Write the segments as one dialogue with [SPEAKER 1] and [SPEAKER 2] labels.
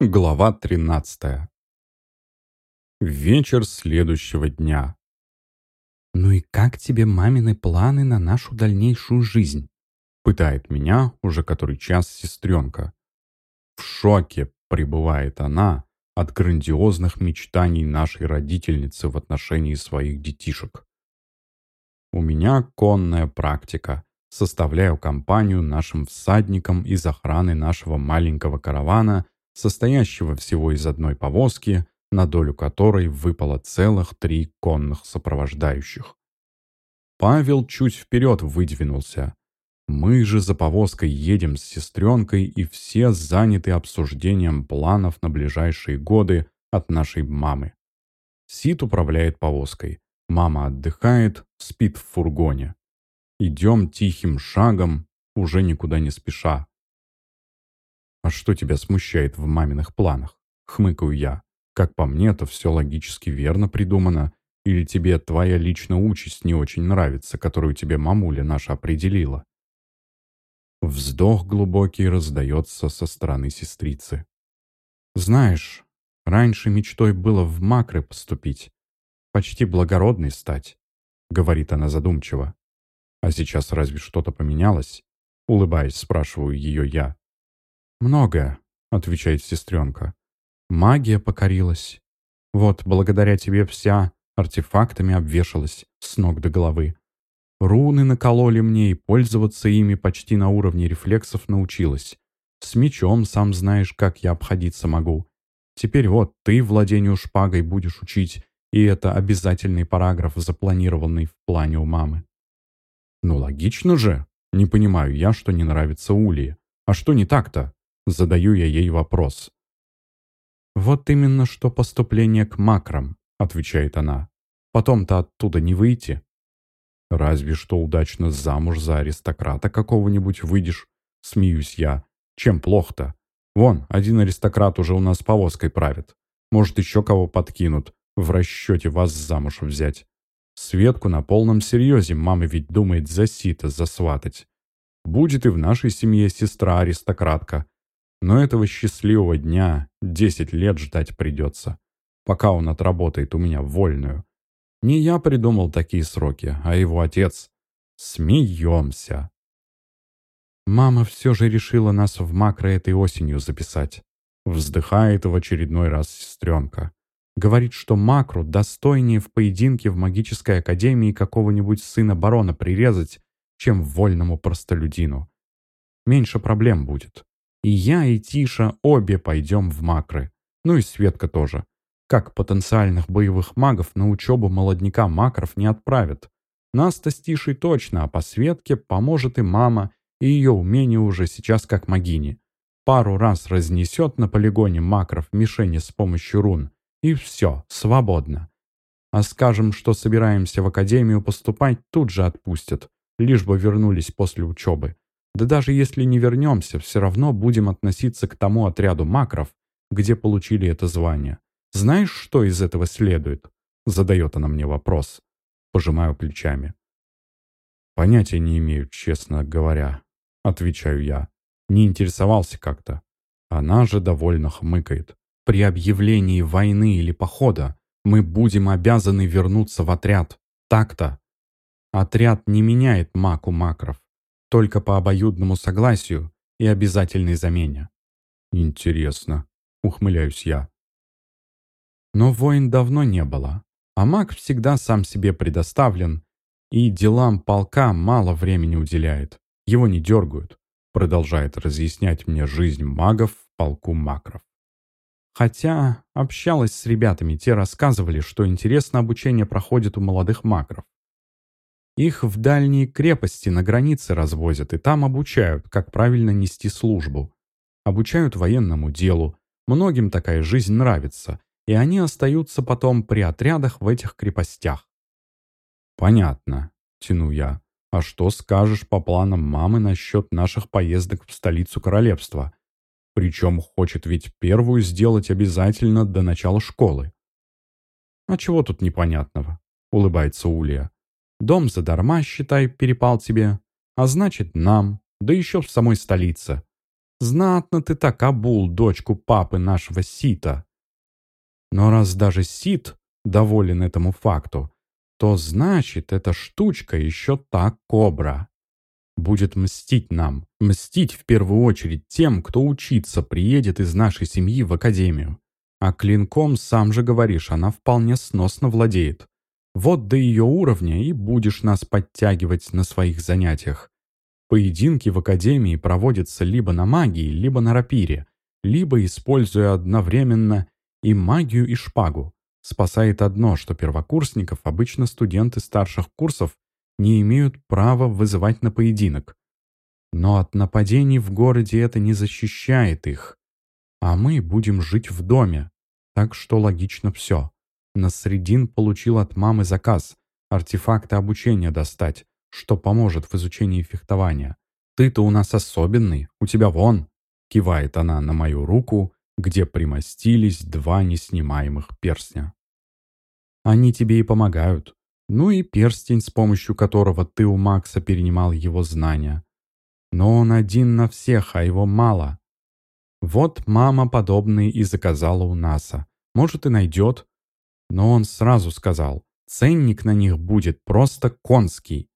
[SPEAKER 1] Глава 13. Вечер следующего дня.
[SPEAKER 2] «Ну и как тебе мамины планы на нашу дальнейшую жизнь?»
[SPEAKER 1] Пытает меня уже который час сестренка. В шоке пребывает она от грандиозных мечтаний нашей родительницы в отношении своих детишек. У меня конная практика. Составляю компанию нашим всадникам из охраны нашего маленького каравана – состоящего всего из одной повозки, на долю которой выпало целых три конных сопровождающих. Павел чуть вперед выдвинулся. Мы же за повозкой едем с сестренкой и все заняты обсуждением планов на ближайшие годы от нашей мамы. Сид управляет повозкой. Мама отдыхает, спит в фургоне. Идем тихим шагом, уже никуда не спеша. «А что тебя смущает в маминых планах?» — хмыкаю я. «Как по мне, то все логически верно придумано. Или тебе твоя личная участь не очень нравится, которую тебе мамуля наша определила?» Вздох глубокий раздается со стороны сестрицы. «Знаешь, раньше мечтой было в макры поступить, почти благородной стать», — говорит она задумчиво. «А сейчас разве что-то поменялось?» Улыбаясь, спрашиваю ее я. «Многое», — отвечает сестренка. «Магия покорилась. Вот, благодаря тебе вся артефактами обвешалась с ног до головы. Руны накололи мне и пользоваться ими почти на уровне рефлексов научилась. С мечом сам знаешь, как я обходиться могу. Теперь вот ты владению шпагой будешь учить, и это обязательный параграф, запланированный в плане у мамы. Ну логично же. Не понимаю я, что не нравится Улии. А что не так-то? Задаю я ей вопрос. «Вот именно что поступление к макрам», — отвечает она. «Потом-то оттуда не выйти». «Разве что удачно замуж за аристократа какого-нибудь выйдешь», — смеюсь я. «Чем плохо-то? Вон, один аристократ уже у нас повозкой правит. Может, еще кого подкинут, в расчете вас замуж взять. Светку на полном серьезе мама ведь думает за сито засватать. Будет и в нашей семье сестра-аристократка, но этого счастливого дня десять лет ждать придется, пока он отработает у меня вольную. Не я придумал такие сроки, а его отец. Смеемся. Мама все же решила нас в макро этой осенью записать. Вздыхает в очередной раз сестренка. Говорит, что макру достойнее в поединке в магической академии какого-нибудь сына барона прирезать, чем вольному простолюдину. Меньше проблем будет. И я, и Тиша обе пойдем в макры. Ну и Светка тоже. Как потенциальных боевых магов на учебу молодняка макров не отправят. Нас-то с Тишей точно, а по Светке поможет и мама, и ее умение уже сейчас как магини. Пару раз разнесет на полигоне макров мишени с помощью рун. И все, свободно. А скажем, что собираемся в академию поступать, тут же отпустят, лишь бы вернулись после учебы. Да даже если не вернемся, все равно будем относиться к тому отряду макров, где получили это звание. Знаешь, что из этого следует? Задает она мне вопрос. Пожимаю плечами. Понятия не имею, честно говоря. Отвечаю я. Не интересовался как-то. Она же довольно хмыкает. При объявлении войны или похода мы будем обязаны вернуться в отряд. Так-то. Отряд не меняет маку макров только по обоюдному согласию и обязательной замене. «Интересно», — ухмыляюсь я. Но войн давно не было, а маг всегда сам себе предоставлен, и делам полка мало времени уделяет, его не дергают, продолжает разъяснять мне жизнь магов в полку макров. Хотя общалась с ребятами, те рассказывали, что интересно обучение проходит у молодых макров. Их в дальние крепости на границе развозят и там обучают, как правильно нести службу. Обучают военному делу. Многим такая жизнь нравится, и они остаются потом при отрядах в этих крепостях. «Понятно», — тяну я. «А что скажешь по планам мамы насчет наших поездок в столицу королевства? Причем хочет ведь первую сделать обязательно до начала школы». «А чего тут непонятного?» — улыбается Улья. Дом задарма, считай, перепал тебе. А значит, нам, да еще в самой столице. Знатно ты так обул дочку папы нашего Сита. Но раз даже Сит доволен этому факту, то значит, эта штучка еще та кобра. Будет мстить нам. Мстить в первую очередь тем, кто учиться приедет из нашей семьи в академию. А клинком, сам же говоришь, она вполне сносно владеет. Вот до ее уровня и будешь нас подтягивать на своих занятиях. Поединки в академии проводятся либо на магии, либо на рапире, либо используя одновременно и магию, и шпагу. Спасает одно, что первокурсников обычно студенты старших курсов не имеют права вызывать на поединок. Но от нападений в городе это не защищает их. А мы будем жить в доме. Так что логично все. Насредин получил от мамы заказ артефакты обучения достать, что поможет в изучении фехтования. Ты-то у нас особенный, у тебя вон, кивает она на мою руку, где примостились два неснимаемых перстня. Они тебе и помогают. Ну и перстень, с помощью которого ты у Макса перенимал его знания. Но он один на всех, а его мало. Вот мама подобные и заказала у Наса. Может и найдет. Но он сразу сказал, ценник на них будет просто конский.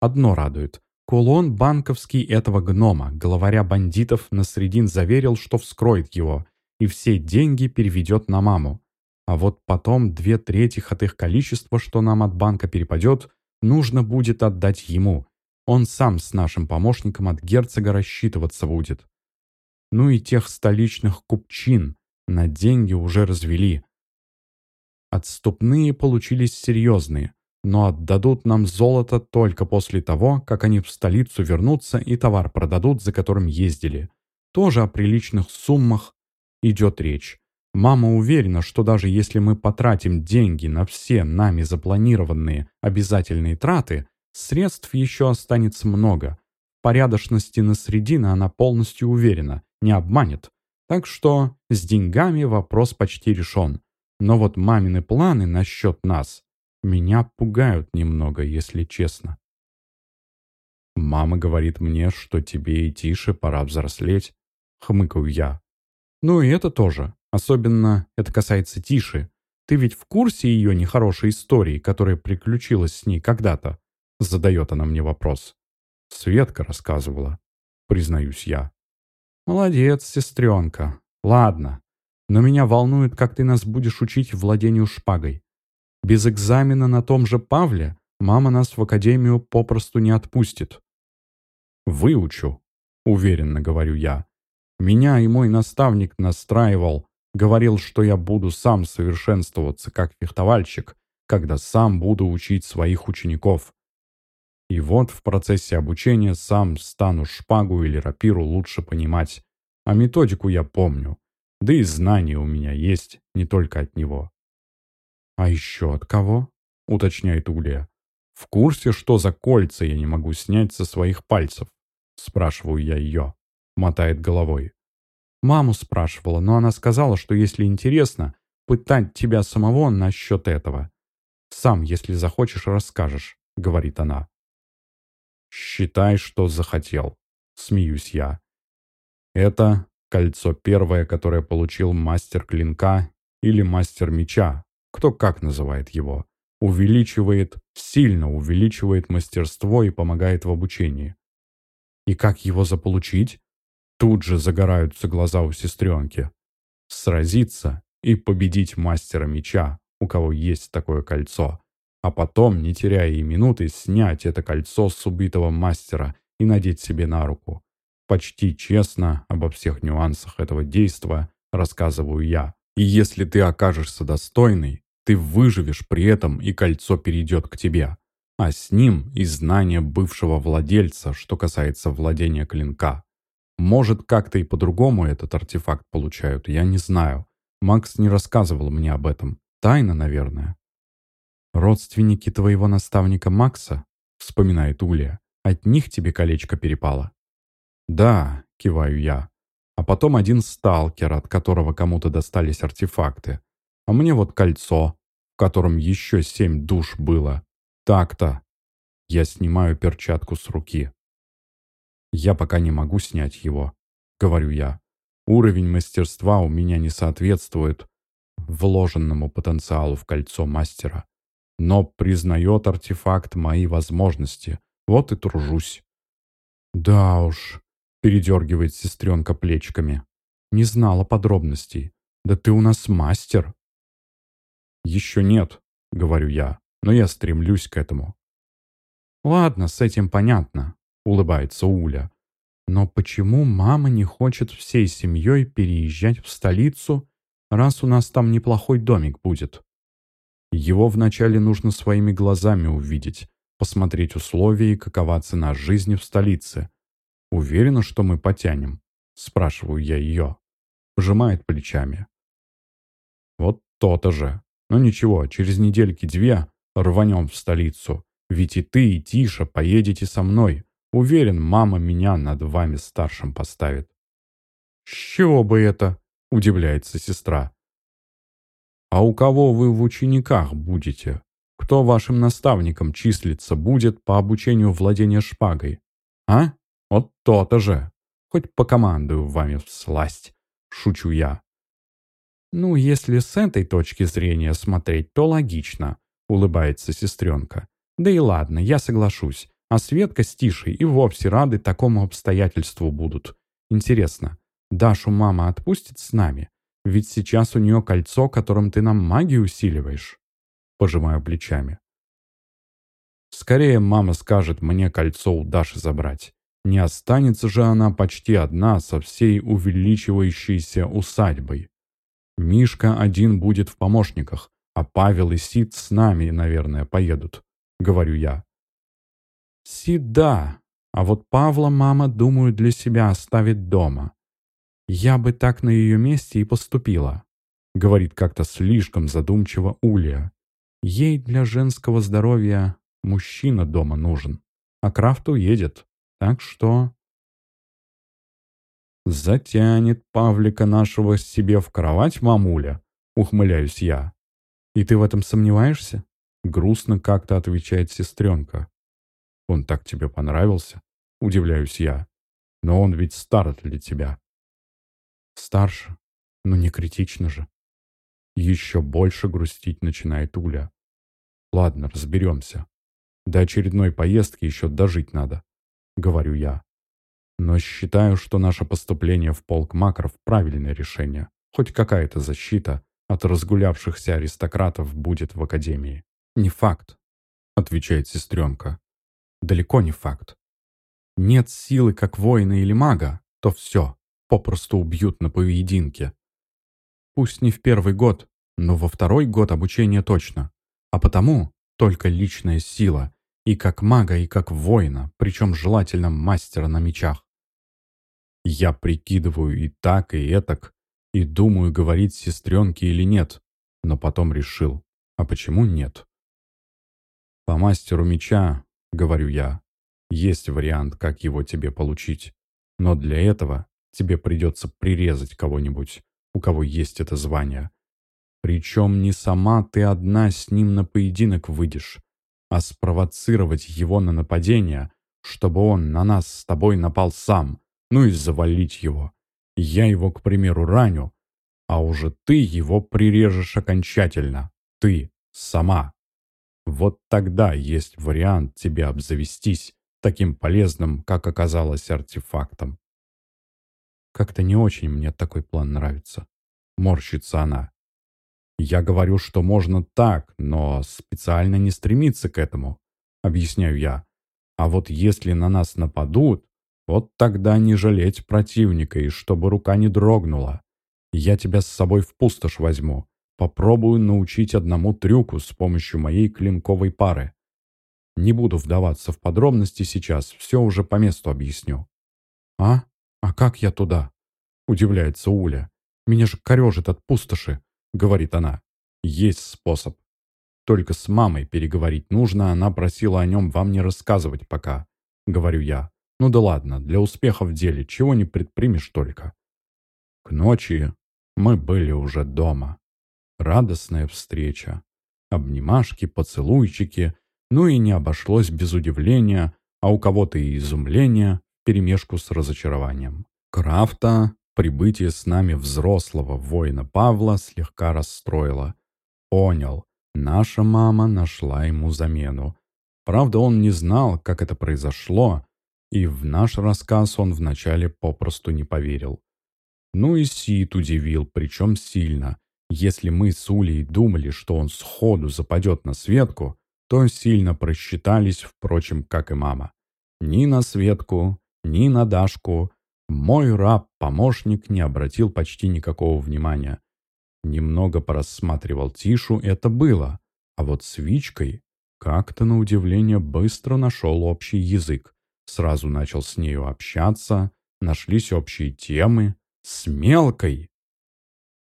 [SPEAKER 1] Одно радует. Кулон банковский этого гнома, главаря бандитов, на средин заверил, что вскроет его, и все деньги переведет на маму. А вот потом две трети от их количества, что нам от банка перепадет, нужно будет отдать ему. Он сам с нашим помощником от герцога рассчитываться будет. Ну и тех столичных купчин на деньги уже развели. Отступные получились серьезные, но отдадут нам золото только после того, как они в столицу вернутся и товар продадут, за которым ездили. Тоже о приличных суммах идет речь. Мама уверена, что даже если мы потратим деньги на все нами запланированные обязательные траты, средств еще останется много. Порядочности на средина она полностью уверена, не обманет. Так что с деньгами вопрос почти решен. Но вот мамины планы насчет нас меня пугают немного, если честно. «Мама говорит мне, что тебе и тише пора взрослеть», — хмыкаю я. «Ну и это тоже. Особенно это касается Тиши. Ты ведь в курсе ее нехорошей истории, которая приключилась с ней когда-то?» Задает она мне вопрос. Светка рассказывала, признаюсь я. «Молодец, сестренка. Ладно. Но меня волнует, как ты нас будешь учить владению шпагой. Без экзамена на том же Павле мама нас в академию попросту не отпустит». «Выучу», — уверенно говорю я. «Меня и мой наставник настраивал, Говорил, что я буду сам совершенствоваться как фехтовальщик, когда сам буду учить своих учеников. И вот в процессе обучения сам стану шпагу или рапиру лучше понимать. А методику я помню. Да и знания у меня есть, не только от него. «А еще от кого?» — уточняет Улья. «В курсе, что за кольца я не могу снять со своих пальцев?» — спрашиваю я ее. Мотает головой. Маму спрашивала, но она сказала, что если интересно, пытать тебя самого насчет этого. Сам, если захочешь, расскажешь, говорит она. Считай, что захотел, смеюсь я. Это кольцо первое, которое получил мастер клинка или мастер меча, кто как называет его. Увеличивает, сильно увеличивает мастерство и помогает в обучении. И как его заполучить? Тут же загораются глаза у сестренки. Сразиться и победить мастера меча, у кого есть такое кольцо. А потом, не теряя и минуты, снять это кольцо с убитого мастера и надеть себе на руку. Почти честно обо всех нюансах этого действа рассказываю я. И если ты окажешься достойный, ты выживешь при этом, и кольцо перейдет к тебе. А с ним и знание бывшего владельца, что касается владения клинка. Может, как-то и по-другому этот артефакт получают, я не знаю. Макс не рассказывал мне об этом. Тайна, наверное. «Родственники твоего наставника Макса?» — вспоминает Улья. «От них тебе колечко перепало?» «Да», — киваю я. А потом один сталкер, от которого кому-то достались артефакты. А мне вот кольцо, в котором еще семь душ было. Так-то. Я снимаю перчатку с руки. Я пока не могу снять его. говорю я. Уровень мастерства у меня не соответствует вложенному потенциалу в кольцо мастера. Но признает артефакт мои возможности. Вот и тружусь. Да уж, передергивает сестренка плечками. Не знала подробностей. Да ты у нас мастер. Еще нет, говорю я, но я стремлюсь к этому. Ладно, с этим понятно, улыбается Уля. Но почему мама не хочет всей семьей переезжать в столицу, раз у нас там неплохой домик будет? Его вначале нужно своими глазами увидеть, посмотреть условия и какова цена жизни в столице. Уверена, что мы потянем? Спрашиваю я ее. Пожимает плечами. Вот то-то же. Но ничего, через недельки-две рванем в столицу. Ведь и ты, и Тиша поедете со мной. Уверен, мама меня над вами старшим поставит. «С чего бы это?» – удивляется сестра. «А у кого вы в учениках будете? Кто вашим наставником числится будет по обучению владения шпагой? А? Вот то-то же. Хоть покомандую вами всласть», – шучу я. «Ну, если с этой точки зрения смотреть, то логично», — улыбается сестренка. «Да и ладно, я соглашусь. А Светка с Тишей и вовсе рады такому обстоятельству будут. Интересно, Дашу мама отпустит с нами? Ведь сейчас у нее кольцо, которым ты нам магию усиливаешь». Пожимаю плечами. Скорее мама скажет мне кольцо у Даши забрать. Не останется же она почти одна со всей увеличивающейся усадьбой. Мишка один будет в помощниках, а Павел и Сид с нами, наверное, поедут», — говорю я. «Сид, да, а вот Павла мама, думаю, для себя оставит дома. Я бы так на ее месте и поступила», — говорит как-то слишком задумчиво Улья. «Ей для женского здоровья мужчина дома нужен, а Крафт уедет, так что...» «Затянет Павлика нашего себе в кровать, мамуля», — ухмыляюсь я. «И ты в этом сомневаешься?» — грустно как-то отвечает сестренка. «Он так тебе понравился?» — удивляюсь я. «Но он ведь стар для тебя». «Старше? но не критично же». Еще больше грустить начинает Уля. «Ладно, разберемся. До очередной поездки еще дожить надо», — говорю я. Но считаю, что наше поступление в полк макров – правильное решение. Хоть какая-то защита от разгулявшихся аристократов будет в академии. «Не факт», – отвечает сестренка. «Далеко не факт. Нет силы, как воина или мага, то все, попросту убьют на поединке. Пусть не в первый год, но во второй год обучения точно. А потому только личная сила, и как мага, и как воина, причем желательно мастера на мечах. Я прикидываю и так, и этак, и думаю, говорить сестренке или нет, но потом решил, а почему нет? По мастеру меча, говорю я, есть вариант, как его тебе получить, но для этого тебе придется прирезать кого-нибудь, у кого есть это звание. Причем не сама ты одна с ним на поединок выйдешь, а спровоцировать его на нападение, чтобы он на нас с тобой напал сам, ну и завалить его. Я его, к примеру, раню, а уже ты его прирежешь окончательно. Ты сама. Вот тогда есть вариант тебе обзавестись таким полезным, как оказалось, артефактом. Как-то не очень мне такой план нравится. Морщится она. Я говорю, что можно так, но специально не стремиться к этому, объясняю я. А вот если на нас нападут, вот тогда не жалеть противника, и чтобы рука не дрогнула. Я тебя с собой в пустошь возьму. Попробую научить одному трюку с помощью моей клинковой пары. Не буду вдаваться в подробности сейчас, все уже по месту объясню. «А? А как я туда?» — удивляется Уля. «Меня же корежит от пустоши», — говорит она. «Есть способ. Только с мамой переговорить нужно, она просила о нем вам не рассказывать пока», — говорю я. Ну да ладно, для успеха в деле чего не предпримешь только. К ночи мы были уже дома. Радостная встреча. Обнимашки, поцелуйчики, ну и не обошлось без удивления, а у кого-то и изумления, перемешку с разочарованием. Крафта прибытие с нами взрослого воина Павла слегка расстроило. Понял, наша мама нашла ему замену. Правда, он не знал, как это произошло, и в наш рассказ он вначале попросту не поверил. Ну и Сид удивил, причем сильно. Если мы с Улей думали, что он сходу западет на Светку, то сильно просчитались, впрочем, как и мама. Ни на Светку, ни на Дашку мой раб-помощник не обратил почти никакого внимания. Немного порассматривал Тишу, это было, а вот с как-то на удивление быстро нашел общий язык. Сразу начал с нею общаться, нашлись общие темы. С мелкой!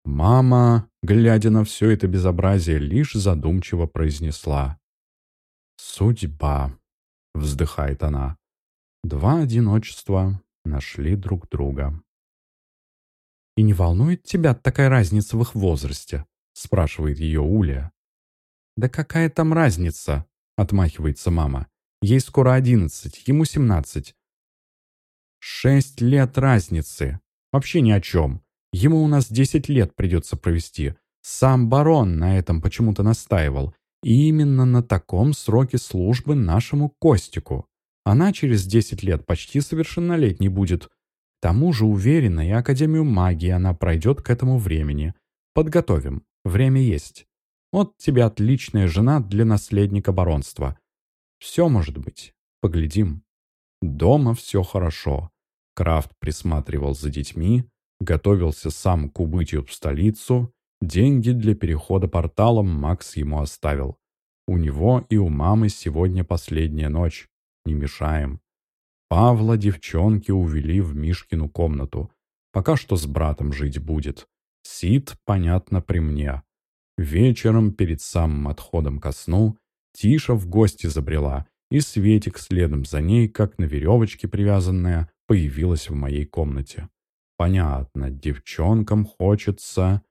[SPEAKER 1] Мама, глядя на все это безобразие, лишь задумчиво произнесла. «Судьба», — вздыхает она. «Два одиночества нашли друг друга. «И не волнует тебя такая разница в их возрасте?» — спрашивает ее Уля. «Да какая там разница?» — отмахивается мама. «Ей скоро одиннадцать, ему семнадцать». «Шесть лет разницы. Вообще ни о чем. Ему у нас десять лет придется провести. Сам барон на этом почему-то настаивал. И именно на таком сроке службы нашему Костику. Она через 10 лет почти совершеннолетней будет. К тому же уверена, и Академию магии она пройдет к этому времени. Подготовим. Время есть. Вот тебе отличная жена для наследника баронства. Все может быть. Поглядим. Дома все хорошо. Крафт присматривал за детьми, готовился сам к убытию в столицу. Деньги для перехода порталом Макс ему оставил. У него и у мамы сегодня последняя ночь не мешаем. Павла девчонки увели в Мишкину комнату. Пока что с братом жить будет. Сид, понятно, при мне. Вечером, перед самым отходом ко сну, Тиша в гости забрела, и Светик следом за ней, как на веревочке привязанная, появилась в моей комнате. Понятно, девчонкам хочется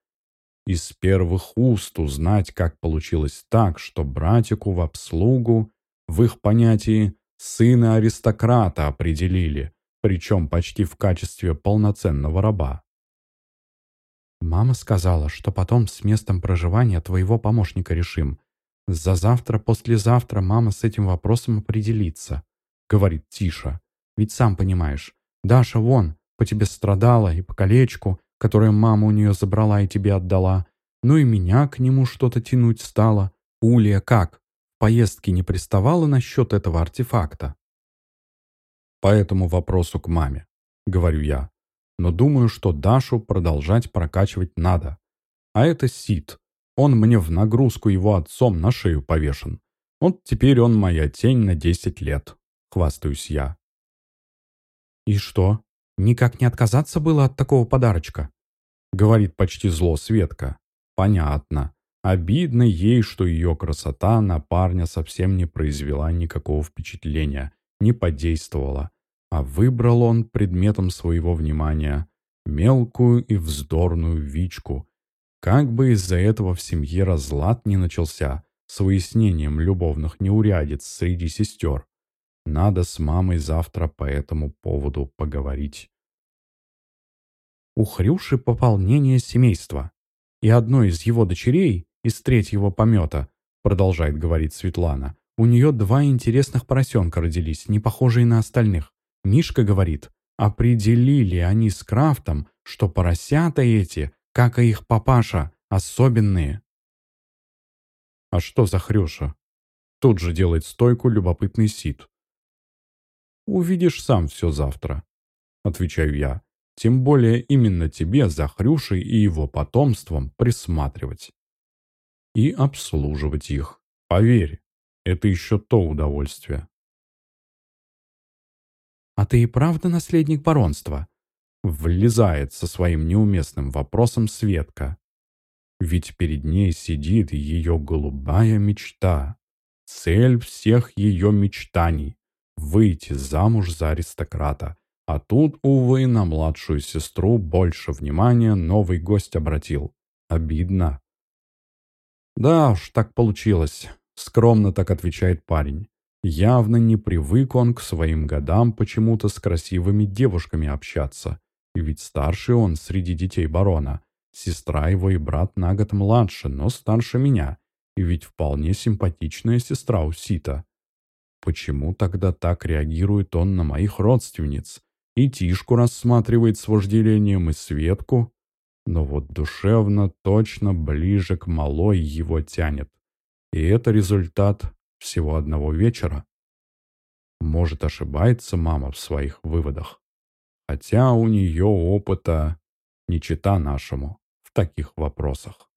[SPEAKER 1] из первых уст узнать, как получилось так, что братику в обслугу, в их понятии, Сына аристократа определили, причем почти в качестве полноценного раба. «Мама сказала, что потом с местом проживания твоего помощника решим. За завтра-послезавтра мама с этим вопросом определится», — говорит Тиша. «Ведь сам понимаешь, Даша вон, по тебе страдала и по колечку, которое мама у нее забрала и тебе отдала. Ну и меня к нему что-то тянуть стало. Улья как? Поездки не приставала насчет этого артефакта. По этому вопросу к маме, говорю я. Но думаю, что Дашу продолжать прокачивать надо. А это Сид. Он мне в нагрузку его отцом на шею повешен. Вот теперь он моя тень на 10 лет. Хвастаюсь я. И что, никак не отказаться было от такого подарочка? Говорит почти зло Светка. Понятно. Обидно ей, что ее красота на парня совсем не произвела никакого впечатления, не подействовала. А выбрал он предметом своего внимания мелкую и вздорную Вичку. Как бы из-за этого в семье разлад не начался с выяснением любовных неурядиц среди сестер. Надо с мамой завтра по этому поводу поговорить. У Хрюши пополнение семейства, и одной из его дочерей из третьего помета», — продолжает говорить Светлана. «У нее два интересных поросенка родились, не похожие на остальных. Мишка говорит, определили они с Крафтом, что поросята эти, как и их папаша, особенные». «А что за хрюша?» Тут же делает стойку любопытный Сид. «Увидишь сам все завтра», — отвечаю я. «Тем более именно тебе за Хрюшей и его потомством присматривать» и обслуживать их. Поверь, это еще то удовольствие. «А ты и правда наследник баронства?» Влезает со своим неуместным вопросом Светка. Ведь перед ней сидит ее голубая мечта. Цель всех ее мечтаний — выйти замуж за аристократа. А тут, увы, на младшую сестру больше внимания новый гость обратил. Обидно. «Да уж, так получилось», — скромно так отвечает парень. Явно не привык он к своим годам почему-то с красивыми девушками общаться. И ведь старший он среди детей барона. Сестра его и брат на год младше, но старше меня. И ведь вполне симпатичная сестра у Сита. Почему тогда так реагирует он на моих родственниц? И Тишку рассматривает с вожделением, и Светку. Но вот душевно точно ближе к малой его тянет. И это результат всего одного вечера. Может, ошибается мама в своих выводах. Хотя у нее опыта не чита нашему в таких вопросах.